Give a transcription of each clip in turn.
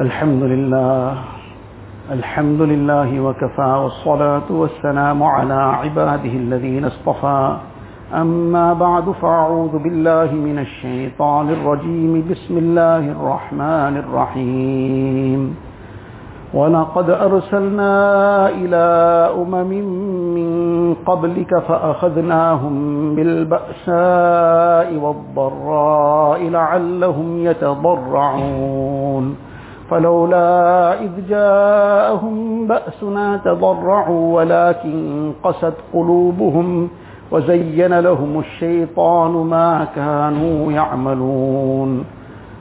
الحمد لله. الحمد لله وكفى والصلاة والسلام على عباده الذين اصطفى. أما بعد فأعوذ بالله من الشيطان الرجيم. بسم الله الرحمن الرحيم. ولقد أرسلنا إلى أمم من قبلك فأخذناهم بالبأساء والضراء لعلهم يتضرعون. فلولا إذ جاءهم بأسنا تضرعوا ولكن قست قلوبهم وزين لهم الشيطان ما كانوا يعملون.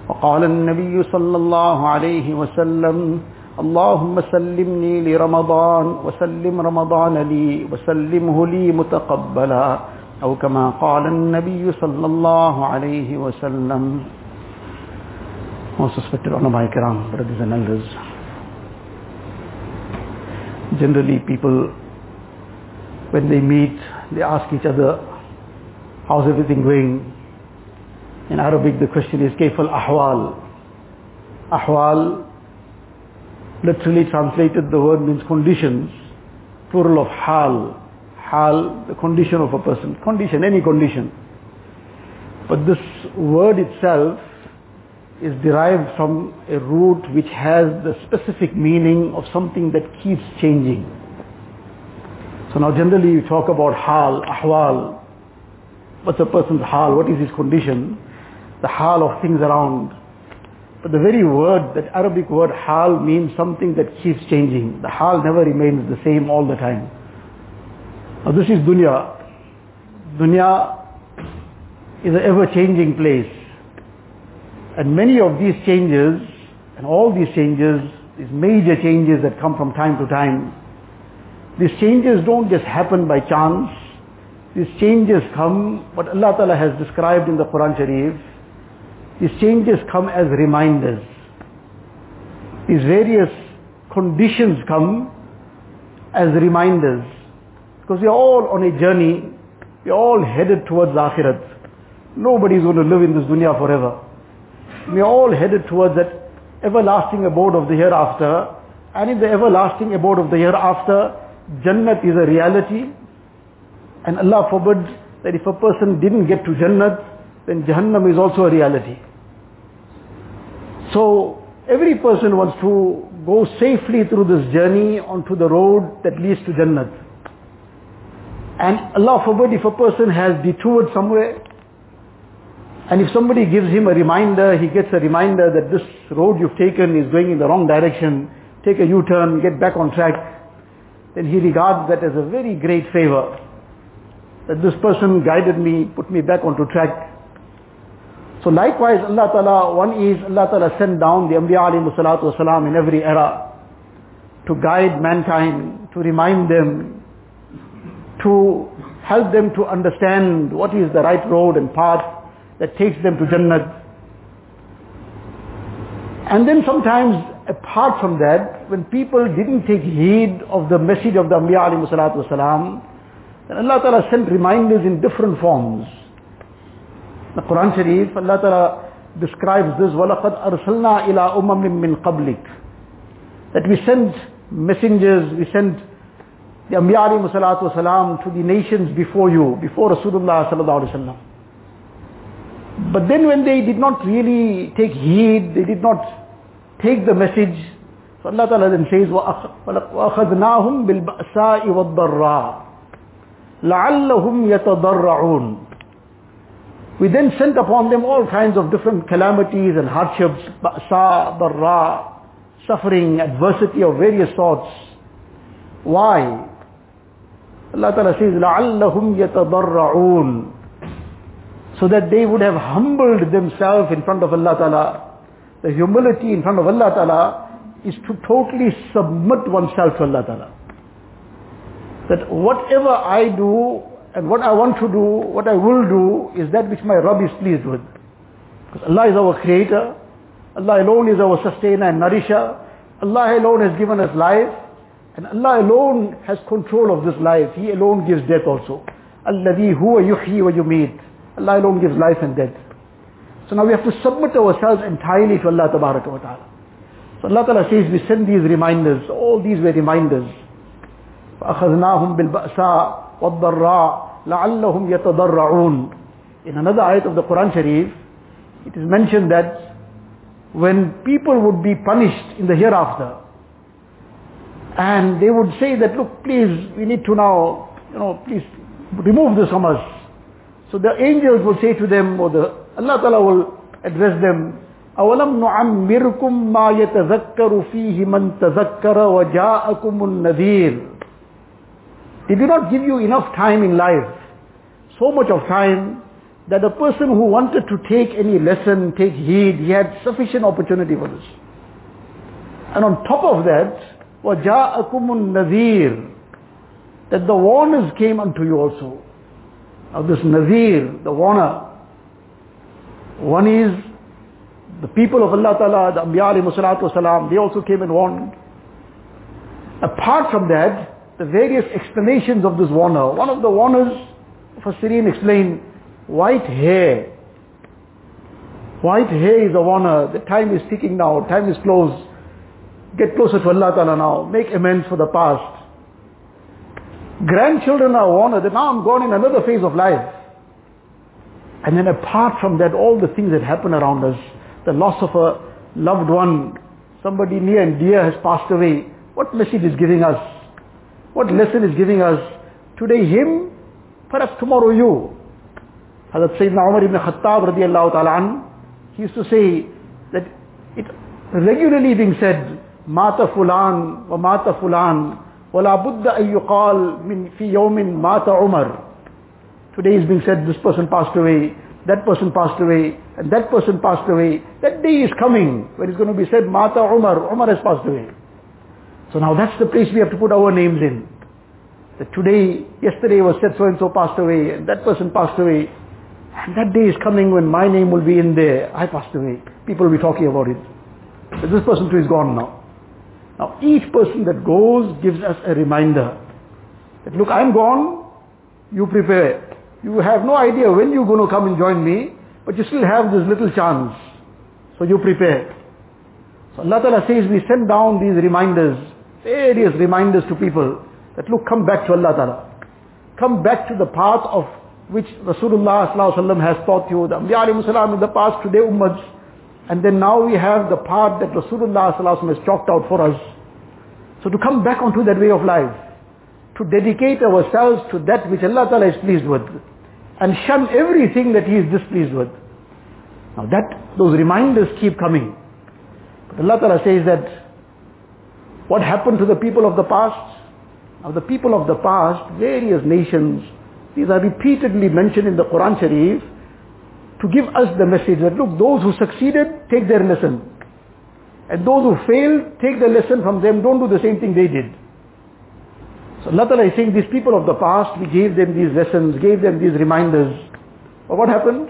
وقال النبي صلى الله عليه وسلم، اللهم سلمني لرمضان، وسلم رمضان لي، وسلمه لي متقبلا، أو كما قال النبي صلى الله عليه وسلم. most respected Ulama Ikram, brothers and elders. Generally people, when they meet, they ask each other, how's everything going? In Arabic the question is, Kaifal Ahwal. Ahwal, literally translated the word means conditions, plural of Hal. Hal, the condition of a person, condition, any condition. But this word itself is derived from a root which has the specific meaning of something that keeps changing. So now generally you talk about hal, ahwal. What's a person's hal? What is his condition? The hal of things around. But the very word, that Arabic word hal means something that keeps changing. The hal never remains the same all the time. Now this is dunya. Dunya is an ever-changing place. And many of these changes, and all these changes, these major changes that come from time to time, these changes don't just happen by chance. These changes come, what Allah Ta'ala has described in the Quran Sharif, these changes come as reminders. These various conditions come as reminders. Because we are all on a journey, we are all headed towards Akhirat. Nobody is going to live in this dunya forever. We are all headed towards that everlasting abode of the hereafter. And in the everlasting abode of the hereafter, Jannat is a reality. And Allah forbid that if a person didn't get to Jannat, then Jahannam is also a reality. So every person wants to go safely through this journey onto the road that leads to Jannat. And Allah forbid if a person has detoured somewhere, and if somebody gives him a reminder, he gets a reminder that this road you've taken is going in the wrong direction, take a U-turn, get back on track, then he regards that as a very great favor. That this person guided me, put me back onto track. So likewise Allah Ta'ala, one is Allah Ta'ala sent down the Anbiya alayhi salatu wasalam in every era to guide mankind, to remind them, to help them to understand what is the right road and path that takes them to Jannat. And then sometimes apart from that, when people didn't take heed of the message of the Anbiya alayhi salatu wasalam, then Allah Ta'ala sent reminders in different forms. The Quran Sharif, Allah Ta'ala describes this, وَلَقَدْ أَرْسَلْنَا إِلَىٰ أُمَمٍ مِّن قَبْلِكَ That we sent messengers, we sent the Anbiya alayhi salatu wasalam to the nations before you, before Rasulullah sallallahu alayhi wa sallam. But then when they did not really take heed, they did not take the message, so Allah Ta'ala then says, وَأَخَذْنَاهُمْ بِالْبَأْسَاءِ وَالضَّرَّاءِ لَعَلَّهُمْ يَتَضَرَّعُونَ We then sent upon them all kinds of different calamities and hardships, ba'sa, darra, suffering, adversity of various sorts. Why? Allah Ta'ala says, لَعَلَّهُمْ يَتَضَرَّعُونَ so that they would have humbled themselves in front of Allah Ta'ala. The humility in front of Allah Ta'ala is to totally submit oneself to Allah Ta'ala. That whatever I do and what I want to do, what I will do is that which my Rabb is pleased with. Because Allah is our creator, Allah alone is our sustainer and nourisher, Allah alone has given us life, and Allah alone has control of this life. He alone gives death also. الَّذِي هُوَ يُحْيِي وَيُمِيتُ Allah alone gives life and death. So now we have to submit ourselves entirely to Allah wa ta'ala. So Allah Ta'ala says we send these reminders, all these were reminders. فَأَخَذْنَاهُمْ بِالْبَأْسَاءِ وَالضَّرَّاءِ لَعَلَّهُمْ يَتَضَرَّعُونَ In another ayat of the Quran Sharif, it is mentioned that when people would be punished in the hereafter, and they would say that, look, please, we need to now, you know, please remove this from us. So the angels will say to them, or the Allah Ta'ala will address them, أَوَلَمْ نُعَمِّرْكُمْ مَا يَتَذَكَّرُ فِيهِ مَنْ تَذَكَّرَ وَجَاءَكُمُ النَّذِيرُ Did we not give you enough time in life? So much of time that a person who wanted to take any lesson, take heed, he had sufficient opportunity for this. And on top of that, وَجَاءَكُمُ النَّذِيرُ That the warners came unto you also. Now this Nazir, the warner, one is the people of Allah Ta'ala, the Anbiya wasalam, they also came and warned. Apart from that, the various explanations of this warner. One of the warners, Fasirin explained, white hair. White hair is a warner. The time is ticking now. Time is close. Get closer to Allah Ta'ala now. Make amends for the past. Grandchildren are that now I'm gone in another phase of life. And then apart from that, all the things that happen around us, the loss of a loved one, somebody near and dear has passed away. What message is giving us? What lesson is giving us? Today him, perhaps tomorrow you. Hazrat Sayyidina Umar ibn Khattab radiallahu ta'ala he used to say that it regularly being said, Mata fulan wa mata fulan ولا بد أن يقال من في يوم مات عمر Today is being said this person passed away, that person passed away, and that person passed away. That day is coming when it's going to be said Mata Umar, Umar has passed away. So now that's the place we have to put our names in. That today, yesterday was said so and so passed away, and that person passed away. And that day is coming when my name will be in there. I passed away. People will be talking about it. But this person too is gone now. Now each person that goes gives us a reminder that look, I'm gone, you prepare. You have no idea when you're going to come and join me, but you still have this little chance. So you prepare. So Allah Ta'ala says we send down these reminders, various reminders to people that look, come back to Allah Ta'ala. Come back to the path of which Rasulullah has taught you, the Anbiya in the past, today ummahs, and then now we have the path that Rasulullah has chalked out for us. So to come back onto that way of life, to dedicate ourselves to that which Allah Ta'ala is pleased with, and shun everything that He is displeased with. Now that, those reminders keep coming. But Allah Ta'ala says that, what happened to the people of the past? Now the people of the past, various nations, these are repeatedly mentioned in the Quran Sharif, to give us the message that look, those who succeeded, take their lesson. And those who failed, take the lesson from them, don't do the same thing they did. So Allah Ta'ala is saying these people of the past, we gave them these lessons, gave them these reminders. But what happened?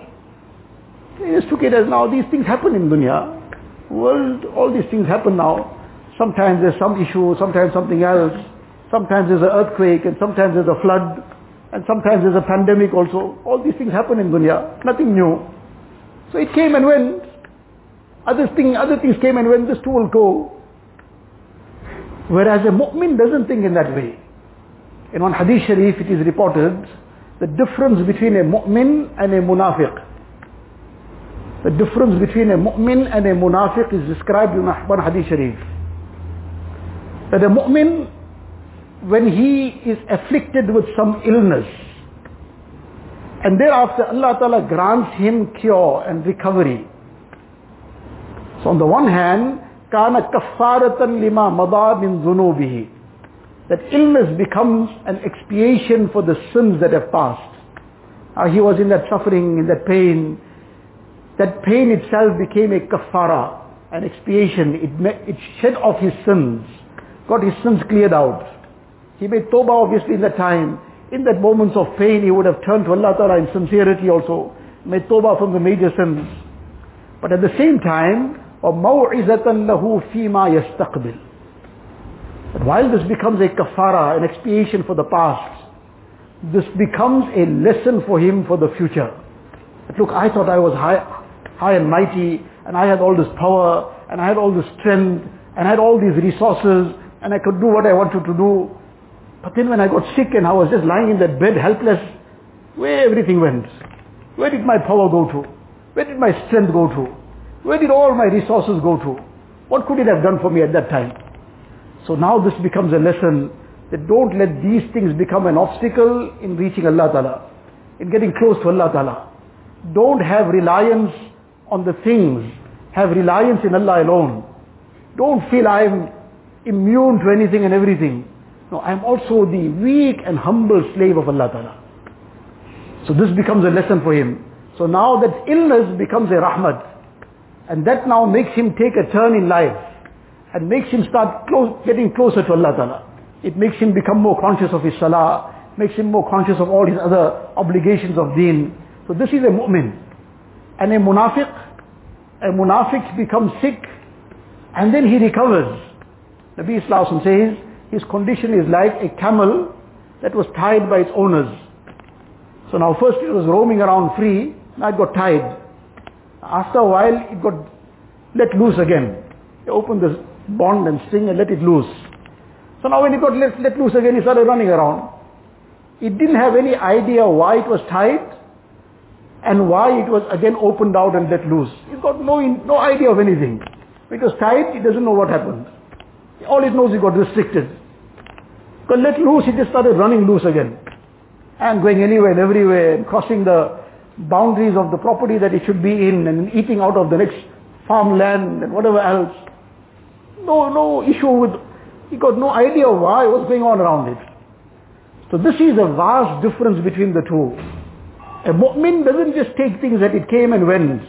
They just took it as now these things happen in dunya. World, all these things happen now. Sometimes there's some issue, sometimes something else. Sometimes there's an earthquake and sometimes there's a flood. And sometimes there's a pandemic also. All these things happen in dunya. Nothing new. So it came and went. Other, thing, other things came and went. This too will go. Whereas a mu'min doesn't think in that way. In one hadith sharif it is reported the difference between a mu'min and a munafiq. The difference between a mu'min and a munafiq is described in one hadith sharif. That a mu'min when he is afflicted with some illness and thereafter Allah Ta'ala grants him cure and recovery. So on the one hand, كَانَ كَفَّارَةً لِمَا مَضَى مِن ذُنُوبِهِ That illness becomes an expiation for the sins that have passed. Uh, he was in that suffering, in that pain. That pain itself became a kafara, an expiation. It, it shed off his sins, got his sins cleared out. He made tawbah obviously in that time. In that moments of pain, he would have turned to Allah Ta'ala in sincerity also. Made tawbah from the major sins. But at the same time, وَمَوْعِزَةً لَهُ فِي مَا يَسْتَقْبِلُ But while this becomes a kafara, an expiation for the past, this becomes a lesson for him for the future. But look, I thought I was high, high and mighty, and I had all this power, and I had all this strength, and I had all these resources and I could do what I wanted to do. But then when I got sick and I was just lying in that bed helpless, where everything went? Where did my power go to? Where did my strength go to? Where did all my resources go to? What could it have done for me at that time? So now this becomes a lesson that don't let these things become an obstacle in reaching Allah Ta'ala, in getting close to Allah Ta'ala. Don't have reliance on the things. Have reliance in Allah alone. Don't feel I'm immune to anything and everything. No, I'm also the weak and humble slave of Allah Ta'ala. So this becomes a lesson for him. So now that illness becomes a rahmat. And that now makes him take a turn in life. And makes him start close, getting closer to Allah Ta'ala. It makes him become more conscious of his salah. Makes him more conscious of all his other obligations of deen. So this is a mu'min. And a munafiq, a munafiq becomes sick and then he recovers. Nabi Islam says his condition is like a camel that was tied by its owners. So now first it was roaming around free, now it got tied. After a while it got let loose again. They opened the bond and string and let it loose. So now when it got let, let loose again, he started running around. It didn't have any idea why it was tied and why it was again opened out and let loose. He's got no, no idea of anything. It was tied, it doesn't know what happened. All it knows it got restricted. Got let loose, he just started running loose again. And going anywhere and everywhere and crossing the boundaries of the property that he should be in and eating out of the next farmland and whatever else. No, no issue with, he got no idea why, what's going on around it. So this is a vast difference between the two. A mu'min doesn't just take things that it came and went.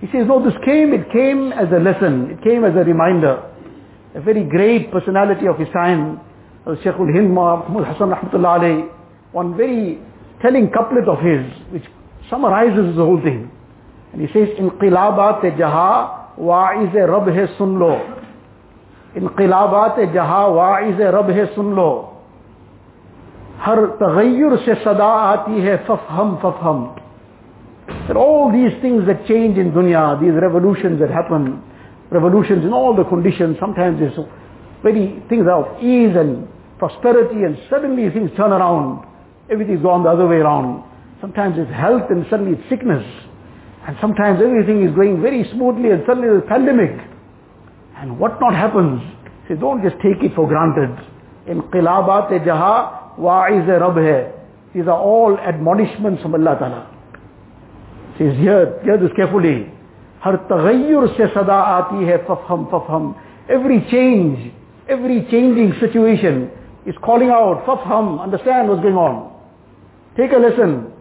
He says, no, this came, it came as a lesson, it came as a reminder. A very great personality of his time, Shaykh Hind Mahmud Hassan Rahmatullah alayhi, one very telling couplet of his, which summarizes the whole thing. And he says, Inqilabat jaha wa'iz rab hai sun lo. Inqilabat jaha wa'iz rab hai sun lo. ہر تغیر سے صدا آتی ہے fafham fafham. that all these things that change in dunya, these revolutions that happen, revolutions in all the conditions, sometimes it's very things out of ease and prosperity and suddenly things turn around. Everything's gone the other way around. Sometimes it's health and suddenly it's sickness. And sometimes everything is going very smoothly and suddenly there's a pandemic. And what not happens? So don't just take it for granted. Inqilabat jaha wa'iz rab hai. These are all admonishments from Allah Ta'ala. Says here, hear this carefully. Har taghayyur se sada aati hai fafham fafham. Every change, every changing situation, is calling out fafham understand what's going on. Take a lesson.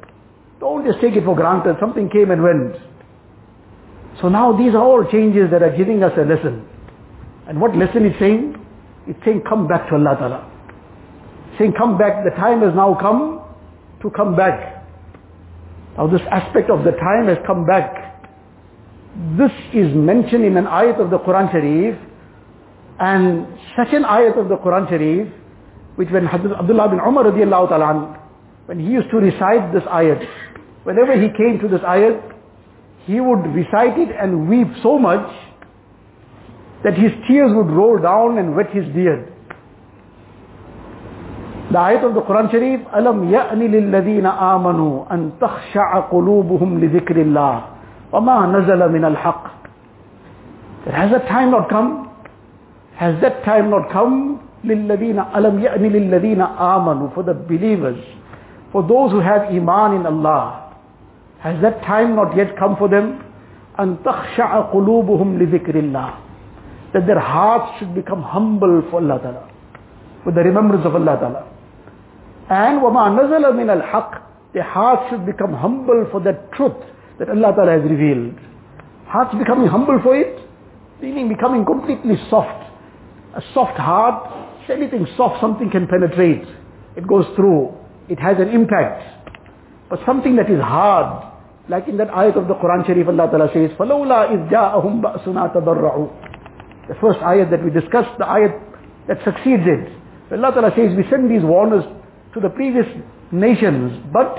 Don't just take it for granted. Something came and went. So now these are all changes that are giving us a lesson. And what lesson is saying? It's saying come back to Allah Ta'ala. Saying come back. The time has now come to come back. Now this aspect of the time has come back. This is mentioned in an ayat of the Quran Sharif and such an ayat of the Quran Sharif which when Abdullah bin Umar radiallahu ta'ala when he used to recite this ayat, whenever he came to this ayat, he would recite it and weep so much that his tears would roll down and wet his beard. The ayat of the Quran Sharif, أَلَمْ يَأْنِ لِلَّذِينَ آمَنُوا أَن تَخْشَعَ قُلُوبُهُمْ لِذِكْرِ اللَّهِ وَمَا نَزَلَ مِنَ الْحَقِّ Has that time not come? Has that time not come? لِلَّذِينَ أَلَمْ يَأْنِ لِلَّذِينَ آمَنُوا For the believers, for those who have iman in Allah. Has that time not yet come for them? أَن تَخْشَعَ قُلُوبُهُمْ لِذِكْرِ اللَّهِ That their hearts should become humble for Allah Ta'ala. With the remembrance of Allah Ta'ala. And وَمَا نَزَلَ مِنَ الْحَقِّ The heart should become humble for that truth that Allah Ta'ala has revealed. Hearts becoming humble for it, meaning becoming completely soft. A soft heart, anything soft, something can penetrate. It goes through. It has an impact. But something that is hard, like in that ayat of the Quran Sharif, Allah Ta'ala says, فَلَوْلَا إِذْ جَاءَهُمْ بَأْسُنَا تَضَرَّعُوا The first ayat that we discussed, the ayat that succeeds it. Allah Ta'ala says, we send these warners to the previous nations, but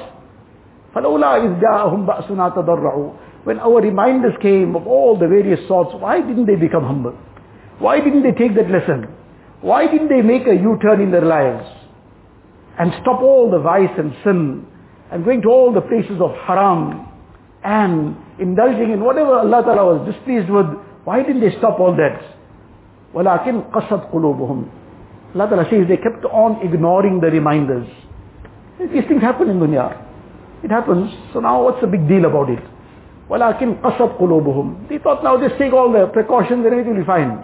فَلَوْلَا إِذْ جَاءَهُمْ بَأْسُنَا تَضَرَّعُوا When our reminders came of all the various sorts, why didn't they become humble? Why didn't they take that lesson? Why didn't they make a U-turn in their lives and stop all the vice and sin and going to all the places of haram and indulging in whatever Allah Ta'ala was displeased with? Why didn't they stop all that? وَلَكِنْ قَصَدْ قُلُوبُهُمْ Allah Ta'ala says they kept on ignoring the reminders. These things happen in dunya. It happens, so now what's the big deal about it? وَلَكِنْ قَصَدْ قُلُوبُهُمْ They thought now just take all the precautions and everything will be fine.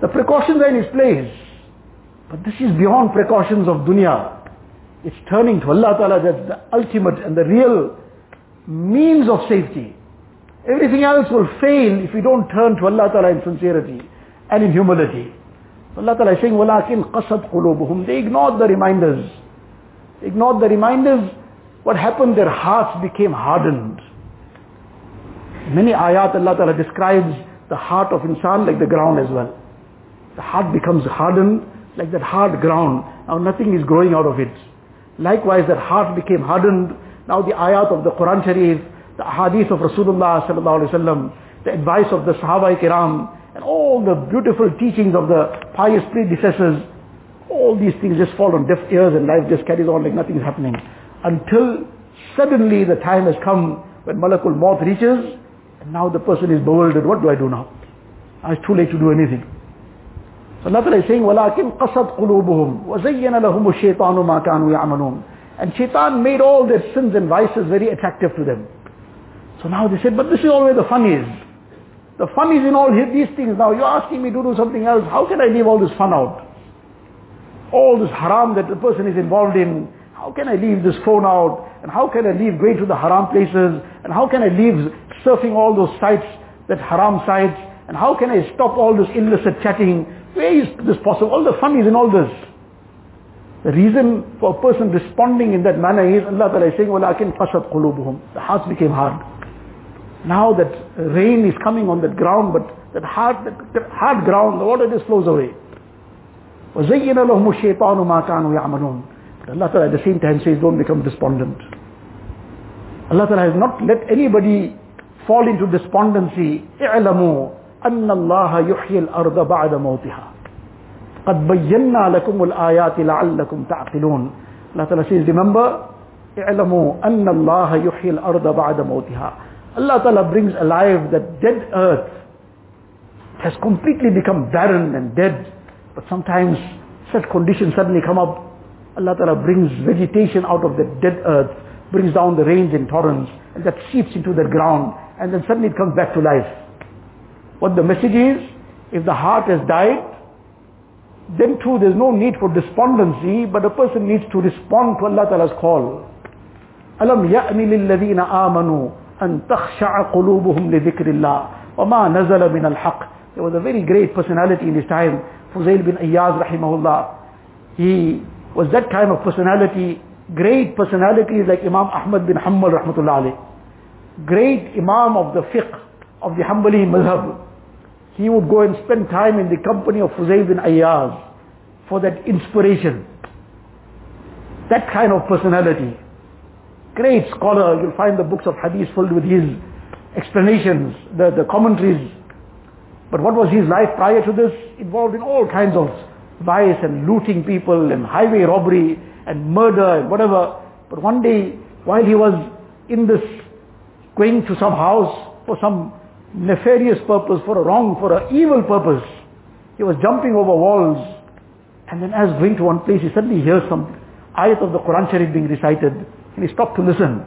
The precautions are in its place. But this is beyond precautions of dunya. It's turning to Allah Ta'ala that's the ultimate and the real means of safety. Everything else will fail if we don't turn to Allah Ta'ala in sincerity and in humility. Allah Ta'ala is saying, وَلَكِنْ قَصَدْ قُلُوبُهُمْ They ignored the reminders. They ignored the reminders. What happened? Their hearts became hardened. Many ayat Allah Ta'ala describes the heart of insan like the ground as well. The heart becomes hardened like that hard ground. Now nothing is growing out of it. Likewise that heart became hardened. Now the ayat of the Quran Sharif, the hadith of Rasulullah sallallahu alaihi wasallam, the advice of the Sahaba Kiram, and all the beautiful teachings of the pious predecessors, all these things just fall on deaf ears and life just carries on like nothing is happening. Until suddenly the time has come when Malakul Maut reaches, and now the person is bewildered, what do I do now? Now it's too late to do anything. So Natal is saying, وَلَكِنْ قَصَدْ قُلُوبُهُمْ وَزَيَّنَ لَهُمُ الشَّيْطَانُ مَا كَانُوا يَعْمَلُونَ And shaitan made all their sins and vices very attractive to them. So now they said, but this is all where the fun is. The fun is in all these things. Now you're asking me to do something else. How can I leave all this fun out? All this haram that the person is involved in. How can I leave this phone out? And how can I leave going to the haram places? And how can I leave surfing all those sites, that haram sites? And how can I stop all this illicit chatting? Where is this possible? All the fun is in all this. The reason for a person responding in that manner is Allah Ta'ala is saying, وَلَكِنْ قَشَتْ قُلُوبُهُم The heart became hard. Now that rain is coming on that ground, but that hard, that hard ground, the water just flows away. وَزَيِّنَ لَهُمُ الشَّيْطَانُ مَا كَانُوا يَعْمَلُونَ But Allah Ta'ala at the same time says, don't become despondent. Allah Ta'ala has not let anybody fall into despondency. اِعْلَمُوا أَنَّ اللَّهَ يُحْيِي الْأَرْضَ بَعْدَ مَوْتِهَا قد بينا لكم الآيات لعلكم تعقلون Allah Ta'ala says remember اعلموا أن الله يحيي الأرض بعد موتها Allah Ta'ala brings alive that dead earth has completely become barren and dead but sometimes such conditions suddenly come up Allah Ta'ala brings vegetation out of the dead earth brings down the rains in torrents and that seeps into the ground and then suddenly it comes back to life what the message is, if the heart has died, then too there's no need for despondency, but a person needs to respond to Allah Ta'ala's call. أَلَمْ يَأْنِ لِلَّذِينَ آمَنُوا أَن تَخْشَعَ قُلُوبُهُمْ لِذِكْرِ اللَّهِ وَمَا نَزَلَ مِنَ الْحَقِّ There was a very great personality in his time, Fuzail bin Ayyaz rahimahullah. He was that kind of personality, great personalities like Imam Ahmad bin Hanbal rahmatullah alayh. Great Imam of the fiqh, of the Hanbali madhab he would go and spend time in the company of Fuzail bin Ayyaz for that inspiration. That kind of personality. Great scholar, you'll find the books of hadith filled with his explanations, the, the commentaries. But what was his life prior to this? Involved in all kinds of vice and looting people and highway robbery and murder and whatever. But one day, while he was in this, going to some house for some nefarious purpose, for a wrong, for an evil purpose. He was jumping over walls. And then as going to one place, he suddenly hears some ayat of the Quran Sharif being recited. And he stopped to listen.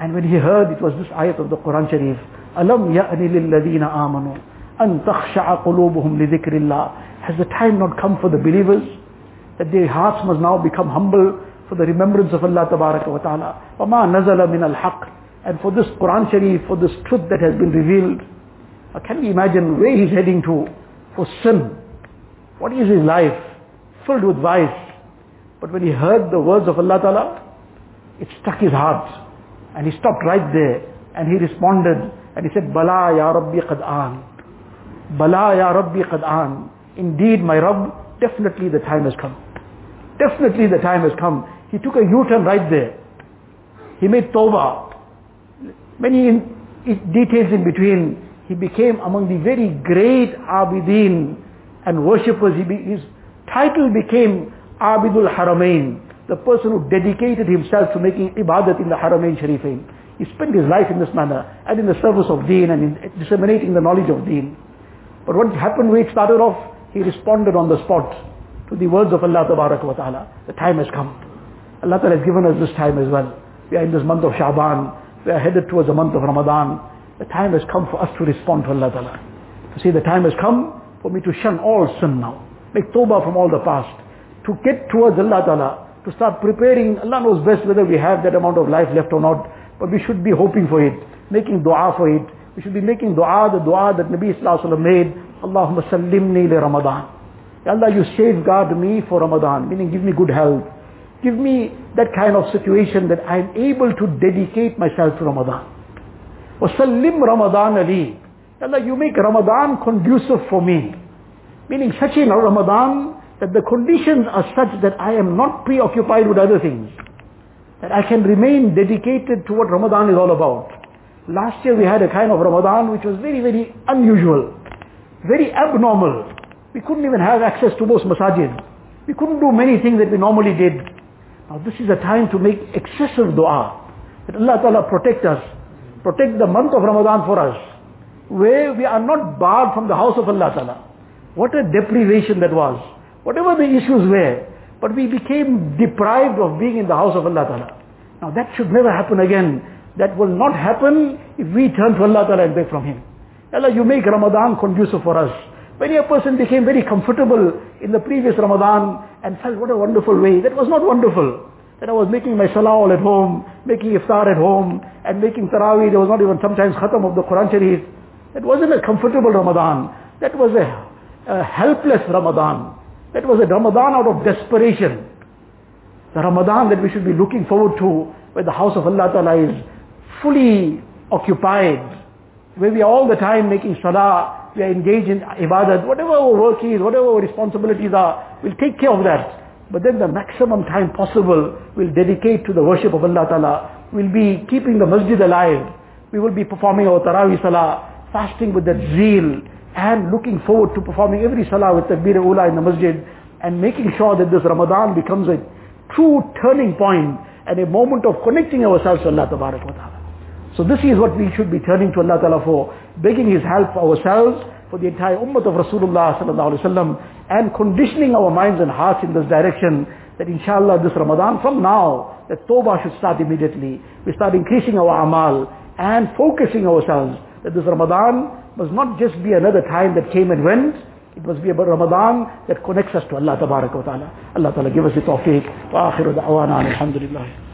And when he heard it was this ayat of the Quran Sharif, أَلَمْ يَأْنِ لِلَّذِينَ آمَنُوا أَن تَخْشَعَ قُلُوبُهُمْ لِذِكْرِ اللَّهِ Has the time not come for the believers? That their hearts must now become humble for the remembrance of Allah Tabaraka wa Ta'ala. وَمَا نَزَلَ مِنَ الْحَقِّ and for this Quran Sharif, for this truth that has been revealed, uh, can we imagine where he's heading to for sin? What is his life? Filled with vice. But when he heard the words of Allah Ta'ala, it struck his heart. And he stopped right there. And he responded. And he said, Bala ya Rabbi qad an. Bala ya Rabbi qad an. Indeed, my Rabb, definitely the time has come. Definitely the time has come. He took a U-turn right there. He made tawbah. Many in, details in between. he became among the very great abidin and worshippers. Be, his title became Abidul Haramain, the person who dedicated himself to making ibadat in the Haramain Sharifain. He spent his life in this manner and in the service of deen and in disseminating the knowledge of deen. But what happened when it started off, he responded on the spot to the words of Allah wa ta'ala. The time has come. Allah Ta'ala has given us this time as well. We are in this month of Shaban. We are headed towards the month of Ramadan. The time has come for us to respond to Allah Ta'ala. To say the time has come for me to shun all sin now. Make tawbah from all the past. To get towards Allah Ta'ala. To start preparing. Allah knows best whether we have that amount of life left or not. But we should be hoping for it. Making dua for it. We should be making dua, the dua that Nabi Sallallahu Alaihi Wasallam made. Allahumma sallimni li Ramadan. Allah, you safeguard me for Ramadan. Meaning give me good health. Give me that kind of situation that I'm able to dedicate myself to Ramadan. وَسَلِّمْ Ramadan Ali. Allah, you make Ramadan conducive for me. Meaning such a Ramadan that the conditions are such that I am not preoccupied with other things. That I can remain dedicated to what Ramadan is all about. Last year we had a kind of Ramadan which was very, very unusual. Very abnormal. We couldn't even have access to most masajid. We couldn't do many things that we normally did. Now this is a time to make excessive dua. That Allah Ta'ala protect us. Protect the month of Ramadan for us. Where we are not barred from the house of Allah Ta'ala. What a deprivation that was. Whatever the issues were. But we became deprived of being in the house of Allah Ta'ala. Now that should never happen again. That will not happen if we turn to Allah Ta'ala and beg from Him. Allah, you make Ramadan conducive for us. Many a person became very comfortable in the previous Ramadan and felt what a wonderful way. That was not wonderful. That I was making my salah all at home, making iftar at home, and making tarawih. There was not even sometimes khatam of the Quran Sharif. That wasn't a comfortable Ramadan. That was a, a helpless Ramadan. That was a Ramadan out of desperation. The Ramadan that we should be looking forward to, where the house of Allah Ta'ala is fully occupied, where we are all the time making salah, we are engaged in ibadat, whatever our work is, whatever our responsibilities are, we'll take care of that. But then the maximum time possible we'll dedicate to the worship of Allah Ta'ala. We'll be keeping the masjid alive. We will be performing our tarawih salah, fasting with that zeal, and looking forward to performing every salah with takbir ula in the masjid, and making sure that this Ramadan becomes a true turning point and a moment of connecting ourselves to Allah Ta'ala. So this is what we should be turning to Allah Ta'ala for, begging His help for ourselves, for the entire ummah of Rasulullah Sallallahu Alaihi Wasallam, and conditioning our minds and hearts in this direction, that inshallah this Ramadan, from now, that tawbah should start immediately. We start increasing our amal, and focusing ourselves, that this Ramadan must not just be another time that came and went, it must be a Ramadan that connects us to Allah Ta'ala. Allah Ta'ala give us the tawfiq. Wa akhiru da'wana alhamdulillah.